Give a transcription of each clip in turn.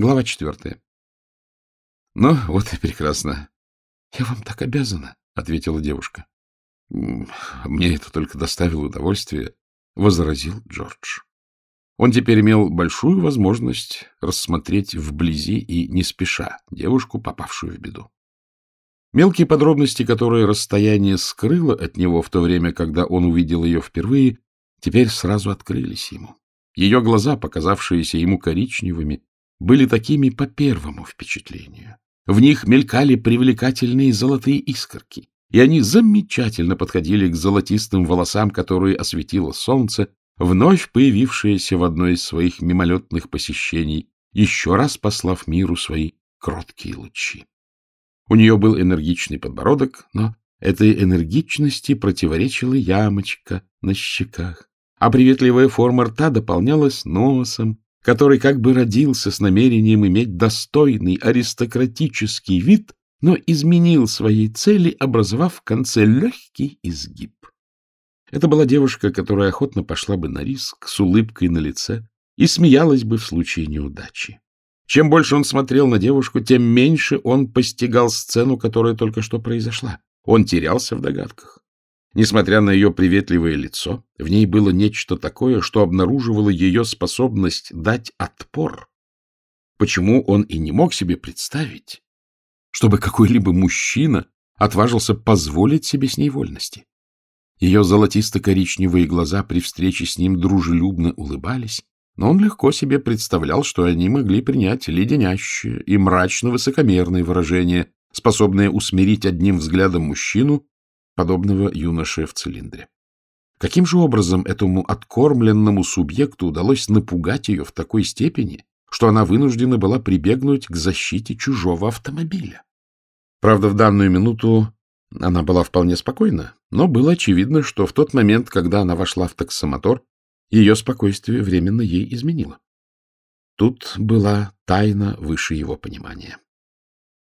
Глава четвертая. — Ну, вот и прекрасно. — Я вам так обязана, — ответила девушка. — Мне это только доставило удовольствие, — возразил Джордж. Он теперь имел большую возможность рассмотреть вблизи и не спеша девушку, попавшую в беду. Мелкие подробности, которые расстояние скрыло от него в то время, когда он увидел ее впервые, теперь сразу открылись ему. Ее глаза, показавшиеся ему коричневыми, были такими по первому впечатлению. В них мелькали привлекательные золотые искорки, и они замечательно подходили к золотистым волосам, которые осветило солнце, вновь появившееся в одной из своих мимолетных посещений, еще раз послав миру свои кроткие лучи. У нее был энергичный подбородок, но этой энергичности противоречила ямочка на щеках, а приветливая форма рта дополнялась носом, который как бы родился с намерением иметь достойный аристократический вид, но изменил своей цели, образовав в конце легкий изгиб. Это была девушка, которая охотно пошла бы на риск с улыбкой на лице и смеялась бы в случае неудачи. Чем больше он смотрел на девушку, тем меньше он постигал сцену, которая только что произошла. Он терялся в догадках. Несмотря на ее приветливое лицо, в ней было нечто такое, что обнаруживало ее способность дать отпор. Почему он и не мог себе представить, чтобы какой-либо мужчина отважился позволить себе с ней вольности? Ее золотисто-коричневые глаза при встрече с ним дружелюбно улыбались, но он легко себе представлял, что они могли принять леденящее и мрачно-высокомерное выражение, способное усмирить одним взглядом мужчину, подобного юноше в цилиндре. Каким же образом этому откормленному субъекту удалось напугать ее в такой степени, что она вынуждена была прибегнуть к защите чужого автомобиля? Правда, в данную минуту она была вполне спокойна, но было очевидно, что в тот момент, когда она вошла в таксомотор, ее спокойствие временно ей изменило. Тут была тайна выше его понимания.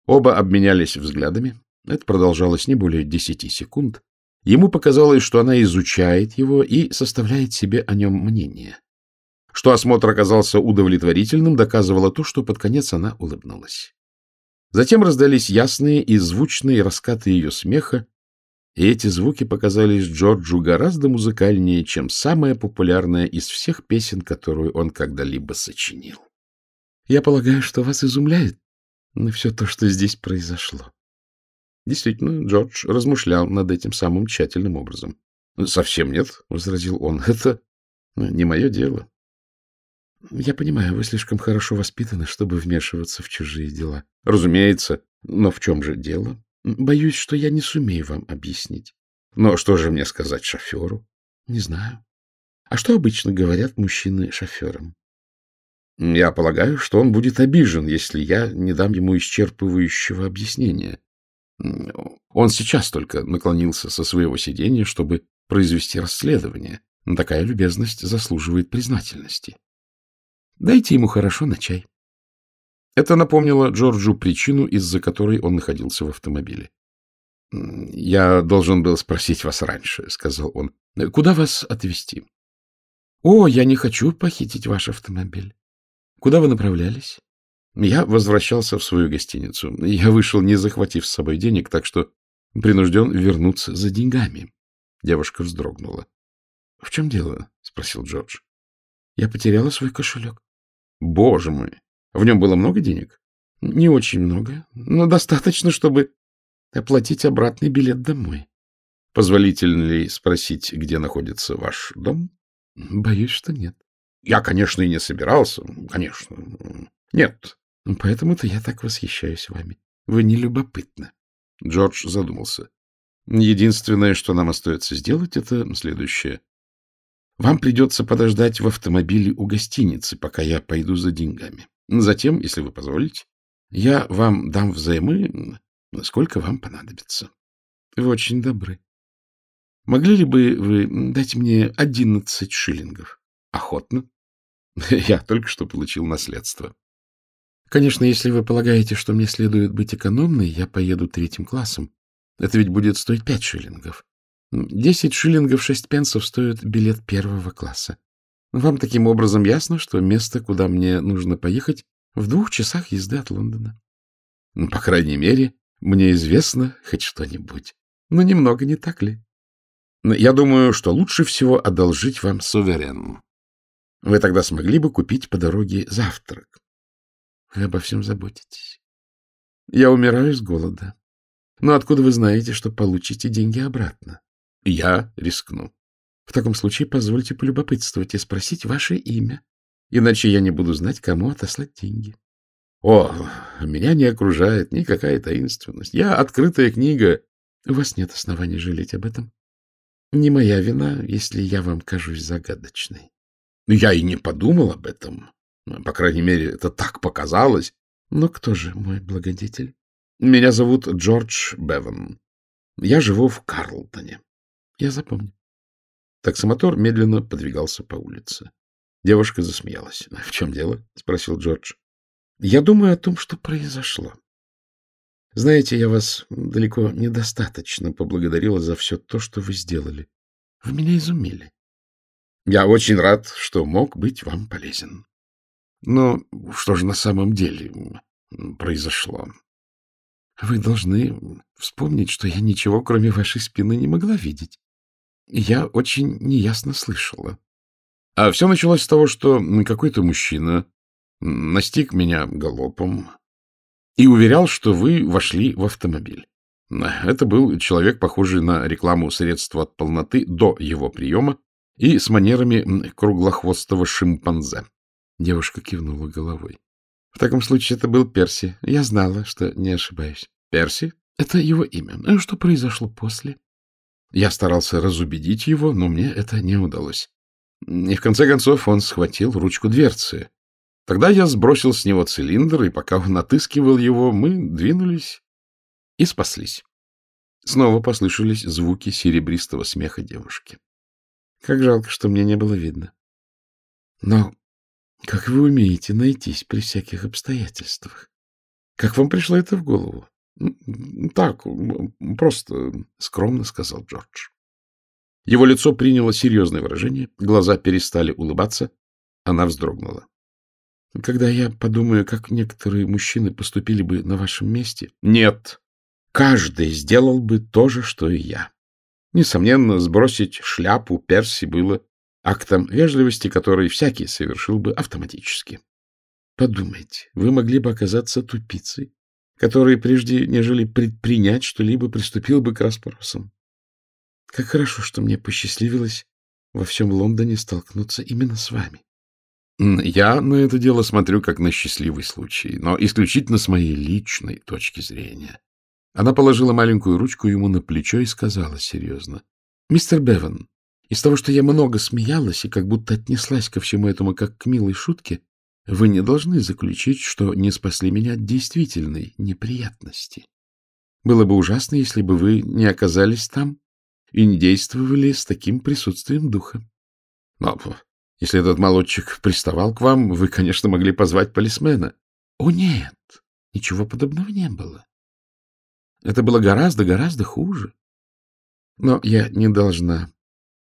Оба обменялись взглядами, это продолжалось не более десяти секунд. Ему показалось, что она изучает его и составляет себе о нем мнение. Что осмотр оказался удовлетворительным, доказывало то, что под конец она улыбнулась. Затем раздались ясные и звучные раскаты ее смеха, и эти звуки показались Джорджу гораздо музыкальнее, чем самая популярная из всех песен, которую он когда-либо сочинил. — Я полагаю, что вас изумляет все то, что здесь произошло. Действительно, Джордж размышлял над этим самым тщательным образом. — Совсем нет, — возразил он, — это не мое дело. — Я понимаю, вы слишком хорошо воспитаны, чтобы вмешиваться в чужие дела. — Разумеется, но в чем же дело? Боюсь, что я не сумею вам объяснить. Но что же мне сказать шоферу? — Не знаю. А что обычно говорят мужчины шоферам? Я полагаю, что он будет обижен, если я не дам ему исчерпывающего объяснения. Он сейчас только наклонился со своего сиденья, чтобы произвести расследование. Такая любезность заслуживает признательности. Дайте ему хорошо на чай. Это напомнило Джорджу причину, из-за которой он находился в автомобиле. — Я должен был спросить вас раньше, — сказал он. — Куда вас отвезти? — О, я не хочу похитить ваш автомобиль. Куда вы направлялись? Я возвращался в свою гостиницу. Я вышел, не захватив с собой денег, так что принужден вернуться за деньгами. Девушка вздрогнула. — В чем дело? — спросил Джордж. — Я потеряла свой кошелек. — Боже мой! В нем было много денег? — Не очень много, но достаточно, чтобы оплатить обратный билет домой. — Позволительно ли спросить, где находится ваш дом? — Боюсь, что нет. — Я, конечно, и не собирался. Конечно. Нет, Поэтому-то я так восхищаюсь вами. Вы не любопытны. Джордж задумался. Единственное, что нам остается сделать, это следующее. Вам придется подождать в автомобиле у гостиницы, пока я пойду за деньгами. Затем, если вы позволите, я вам дам взаймы, сколько вам понадобится. Вы очень добры. Могли ли бы вы дать мне одиннадцать шиллингов? Охотно. Я только что получил наследство. Конечно, если вы полагаете, что мне следует быть экономной, я поеду третьим классом. Это ведь будет стоить пять шиллингов. Десять шиллингов шесть пенсов стоит билет первого класса. Вам таким образом ясно, что место, куда мне нужно поехать, В двух часах езды от Лондона. Ну, по крайней мере, мне известно хоть что-нибудь. Но немного, не так ли? Я думаю, что лучше всего одолжить вам суверен. Вы тогда смогли бы купить по дороге завтрак. Вы обо всем заботитесь. Я умираю с голода. Но откуда вы знаете, что получите деньги обратно? Я рискну. В таком случае позвольте полюбопытствовать и спросить ваше имя, иначе я не буду знать, кому отослать деньги. О, меня не окружает никакая таинственность. Я открытая книга. У вас нет оснований жалеть об этом. Не моя вина, если я вам кажусь загадочной. Я и не подумал об этом. По крайней мере, это так показалось. Но кто же мой благодетель? Меня зовут Джордж Беван. Я живу в Карлтоне. Я запомню. Таксомотор медленно подвигался по улице. Девушка засмеялась. — В чем дело? — спросил Джордж. — Я думаю о том, что произошло. Знаете, я вас далеко недостаточно поблагодарила за все то, что вы сделали. Вы меня изумили. Я очень рад, что мог быть вам полезен. Но что же на самом деле произошло? Вы должны вспомнить, что я ничего, кроме вашей спины, не могла видеть. Я очень неясно слышала. А все началось с того, что какой-то мужчина настиг меня галопом и уверял, что вы вошли в автомобиль. Это был человек, похожий на рекламу средства от полноты до его приема и с манерами круглохвостого шимпанзе. Девушка кивнула головой. В таком случае это был Перси. Я знала, что не ошибаюсь. Перси? Это его имя. А что произошло после? Я старался разубедить его, но мне это не удалось. И в конце концов он схватил ручку дверцы. Тогда я сбросил с него цилиндр, и пока он отыскивал его, мы двинулись и спаслись. Снова послышались звуки серебристого смеха девушки. Как жалко, что мне не было видно. Но как вы умеете найтись при всяких обстоятельствах? Как вам пришло это в голову? — Так, просто скромно, — сказал Джордж. Его лицо приняло серьезное выражение, глаза перестали улыбаться, она вздрогнула. — Когда я подумаю, как некоторые мужчины поступили бы на вашем месте... — Нет, каждый сделал бы то же, что и я. Несомненно, сбросить шляпу Перси было актом вежливости, который всякий совершил бы автоматически. Подумайте, вы могли бы оказаться тупицей, который, прежде нежели предпринять что-либо, приступил бы к расспросам. Как хорошо, что мне посчастливилось во всем Лондоне столкнуться именно с вами. Я на это дело смотрю как на счастливый случай, но исключительно с моей личной точки зрения. Она положила маленькую ручку ему на плечо и сказала серьезно. — Мистер Беван, из того, что я много смеялась и как будто отнеслась ко всему этому как к милой шутке, вы не должны заключить, что не спасли меня от действительной неприятности. Было бы ужасно, если бы вы не оказались там и не действовали с таким присутствием духа. Но если этот молодчик приставал к вам, вы, конечно, могли позвать полисмена. О, нет, ничего подобного не было. Это было гораздо-гораздо хуже. Но я не должна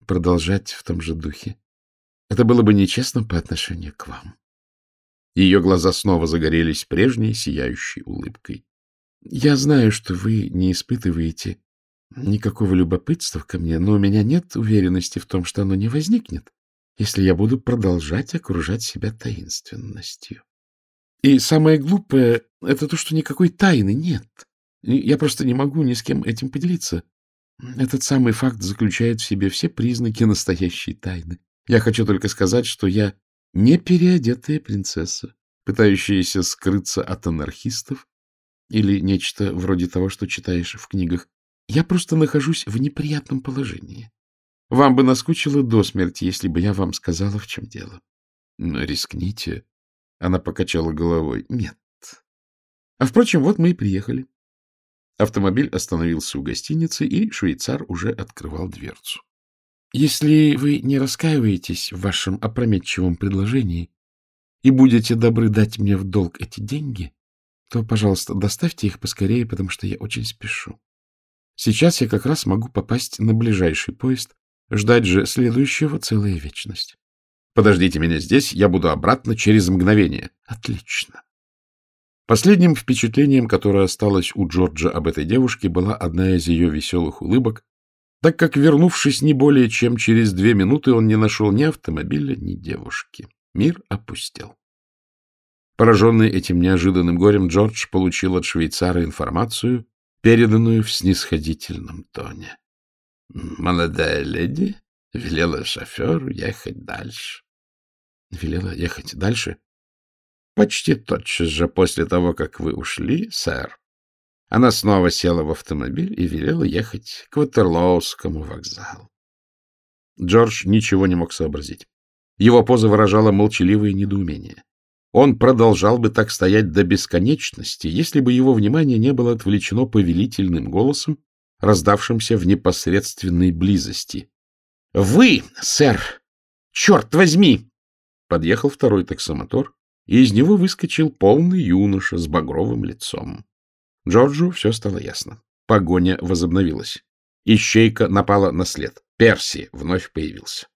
продолжать в том же духе. Это было бы нечестно по отношению к вам. Ее глаза снова загорелись прежней сияющей улыбкой. — Я знаю, что вы не испытываете никакого любопытства ко мне, но у меня нет уверенности в том, что оно не возникнет, если я буду продолжать окружать себя таинственностью. И самое глупое — это то, что никакой тайны нет. Я просто не могу ни с кем этим поделиться. Этот самый факт заключает в себе все признаки настоящей тайны. Я хочу только сказать, что я не переодетая принцесса, пытающаяся скрыться от анархистов или нечто вроде того, что читаешь в книгах. Я просто нахожусь в неприятном положении. Вам бы наскучило до смерти, если бы я вам сказала, в чем дело. Но рискните. Она покачала головой. Нет. А, впрочем, вот мы и приехали. Автомобиль остановился у гостиницы, и швейцар уже открывал дверцу. — Если вы не раскаиваетесь в вашем опрометчивом предложении и будете добры дать мне в долг эти деньги, то, пожалуйста, доставьте их поскорее, потому что я очень спешу. Сейчас я как раз могу попасть на ближайший поезд, ждать же следующего целая вечность. — Подождите меня здесь, я буду обратно через мгновение. — Отлично. Последним впечатлением, которое осталось у Джорджа об этой девушке, была одна из ее веселых улыбок, так как, вернувшись не более чем через две минуты, он не нашел ни автомобиля, ни девушки. Мир опустел. Пораженный этим неожиданным горем, Джордж получил от швейцара информацию, переданную в снисходительном тоне. Молодая леди велела шоферу ехать дальше. Велела ехать дальше? Почти тотчас же после того, как вы ушли, сэр. Она снова села в автомобиль и велела ехать к Ватерлоускому вокзалу. Джордж ничего не мог сообразить. Его поза выражала молчаливое недоумение. Он продолжал бы так стоять до бесконечности, если бы его внимание не было отвлечено повелительным голосом, раздавшимся в непосредственной близости. — Вы, сэр! Черт возьми! Подъехал второй таксомотор, и из него выскочил полный юноша с багровым лицом. Джорджу все стало ясно. Погоня возобновилась. Ищейка напала на след. Перси вновь появился.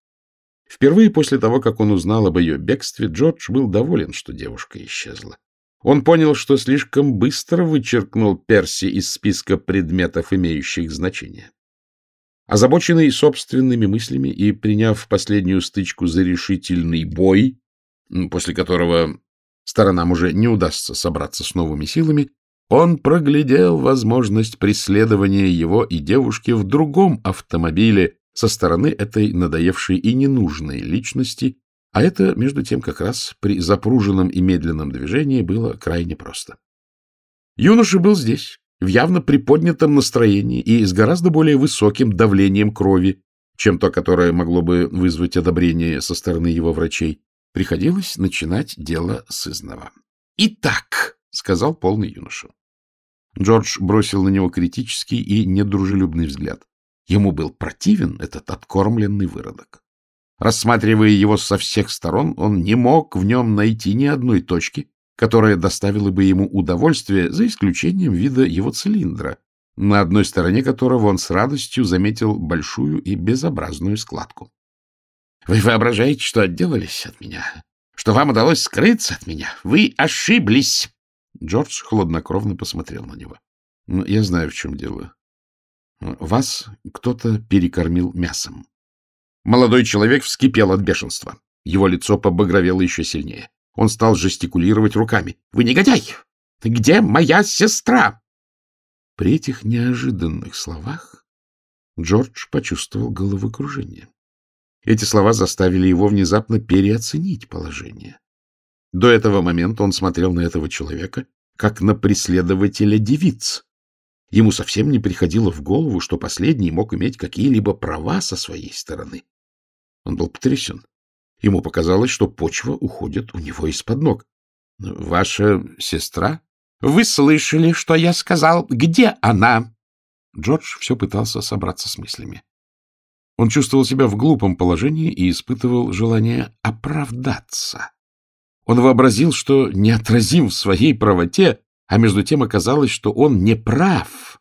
Впервые после того, как он узнал об ее бегстве, Джордж был доволен, что девушка исчезла. Он понял, что слишком быстро вычеркнул Перси из списка предметов, имеющих значение. Озабоченный собственными мыслями и приняв последнюю стычку за решительный бой, после которого сторонам уже не удастся собраться с новыми силами, он проглядел возможность преследования его и девушки в другом автомобиле со стороны этой надоевшей и ненужной личности, а это, между тем, как раз при запруженном и медленном движении было крайне просто. Юноша был здесь, в явно приподнятом настроении и с гораздо более высоким давлением крови, чем то, которое могло бы вызвать одобрение со стороны его врачей. Приходилось начинать дело с изного. «Итак», — сказал полный юноша. Джордж бросил на него критический и недружелюбный взгляд. Ему был противен этот откормленный выродок. Рассматривая его со всех сторон, он не мог в нем найти ни одной точки, которая доставила бы ему удовольствие, за исключением вида его цилиндра, на одной стороне которого он с радостью заметил большую и безобразную складку. — Вы воображаете, что отделались от меня? Что вам удалось скрыться от меня? Вы ошиблись! Джордж хладнокровно посмотрел на него. Ну, — Я знаю, в чем дело. Вас кто-то перекормил мясом. Молодой человек вскипел от бешенства. Его лицо побагровело еще сильнее. Он стал жестикулировать руками. — Вы негодяй! Где моя сестра? При этих неожиданных словах Джордж почувствовал головокружение. Эти слова заставили его внезапно переоценить положение. До этого момента он смотрел на этого человека, как на преследователя девиц. Ему совсем не приходило в голову, что последний мог иметь какие-либо права со своей стороны. Он был потрясен. Ему показалось, что почва уходит у него из-под ног. — Ваша сестра? — Вы слышали, что я сказал? Где она? Джордж все пытался собраться с мыслями. Он чувствовал себя в глупом положении и испытывал желание оправдаться. Он вообразил, что неотразим в своей правоте, а между тем оказалось, что он не прав.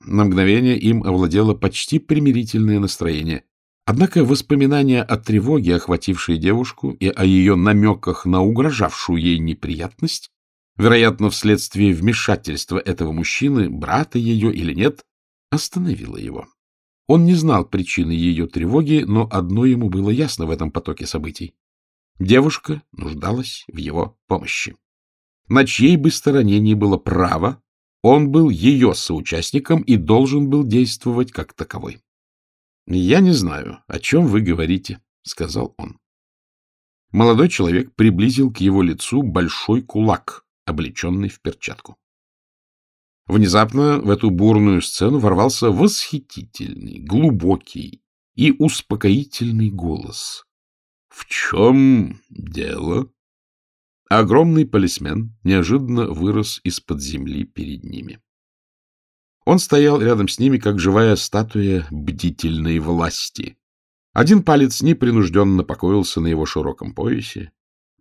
На мгновение им овладело почти примирительное настроение. Однако воспоминания о тревоге, охватившей девушку, и о ее намеках на угрожавшую ей неприятность, вероятно, вследствие вмешательства этого мужчины, брата ее или нет, остановило его. Он не знал причины ее тревоги, но одно ему было ясно в этом потоке событий. Девушка нуждалась в его помощи. На чьей бы стороне ни было право, он был ее соучастником и должен был действовать как таковой. — Я не знаю, о чем вы говорите, — сказал он. Молодой человек приблизил к его лицу большой кулак, облеченный в перчатку. Внезапно в эту бурную сцену ворвался восхитительный, глубокий и успокоительный голос. — В чем дело? Огромный полисмен неожиданно вырос из-под земли перед ними. Он стоял рядом с ними, как живая статуя бдительной власти. Один палец непринужденно покоился на его широком поясе.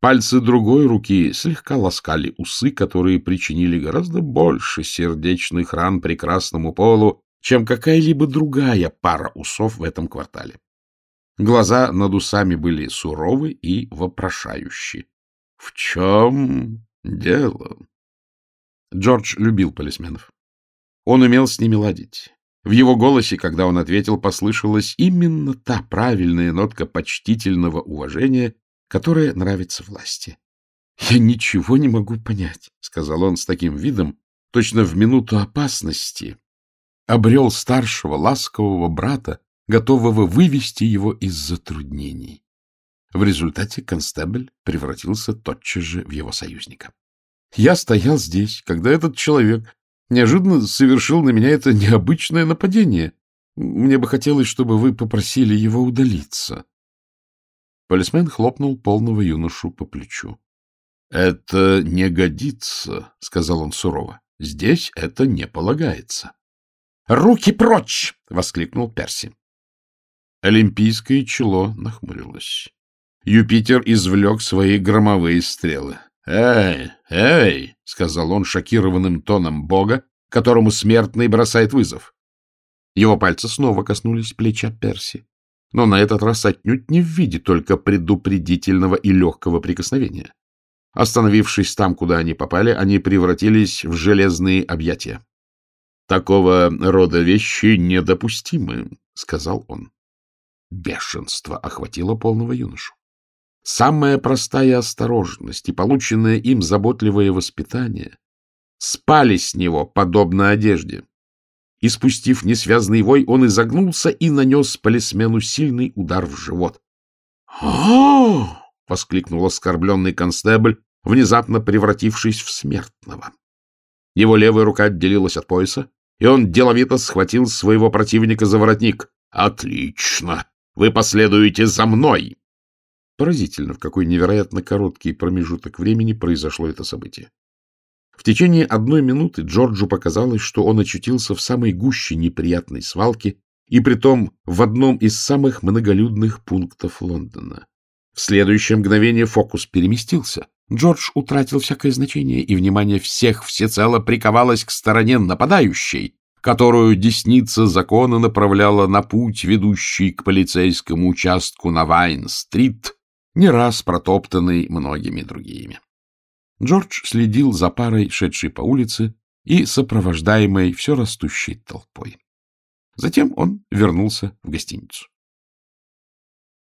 Пальцы другой руки слегка ласкали усы, которые причинили гораздо больше сердечных ран прекрасному полу, чем какая-либо другая пара усов в этом квартале. Глаза над усами были суровы и вопрошающие. — В чем дело? Джордж любил полисменов. Он умел с ними ладить. В его голосе, когда он ответил, послышалась именно та правильная нотка почтительного уважения, которая нравится власти. — Я ничего не могу понять, — сказал он с таким видом, точно в минуту опасности обрел старшего ласкового брата, готового вывести его из затруднений. В результате констебль превратился тотчас же в его союзника. Я стоял здесь, когда этот человек неожиданно совершил на меня это необычное нападение. Мне бы хотелось, чтобы вы попросили его удалиться. Полисмен хлопнул полного юношу по плечу. — Это не годится, — сказал он сурово. — Здесь это не полагается. — Руки прочь! — воскликнул Перси. Олимпийское чело нахмурилось. Юпитер извлек свои громовые стрелы. «Эй, эй!» — сказал он шокированным тоном бога, которому смертный бросает вызов. Его пальцы снова коснулись плеча Перси, но на этот раз отнюдь не в виде только предупредительного и легкого прикосновения. Остановившись там, куда они попали, они превратились в железные объятия. «Такого рода вещи недопустимы», — сказал он. Бешенство охватило полного юношу. Самая простая осторожность и полученное им заботливое воспитание спали с него, подобно одежде. Испустив несвязный вой, он изогнулся и нанес полисмену сильный удар в живот. Воскликнул оскорбленный констебль, внезапно превратившись в смертного. Его левая рука отделилась от пояса, и он деловито схватил своего противника за воротник. «Отлично! Вы последуете за мной!» Поразительно, в какой невероятно короткий промежуток времени произошло это событие. В течение одной минуты Джорджу показалось, что он очутился в самой гуще неприятной свалки, и притом в одном из самых многолюдных пунктов Лондона. В следующее мгновение фокус переместился. Джордж утратил всякое значение, и внимание всех всецело приковалось к стороне нападающей, которую десница закона направляла на путь, ведущий к полицейскому участку на Вайн-стрит, не раз протоптанный многими другими. Джордж следил за парой, шедшей по улице, и сопровождаемой все растущей толпой. Затем он вернулся в гостиницу.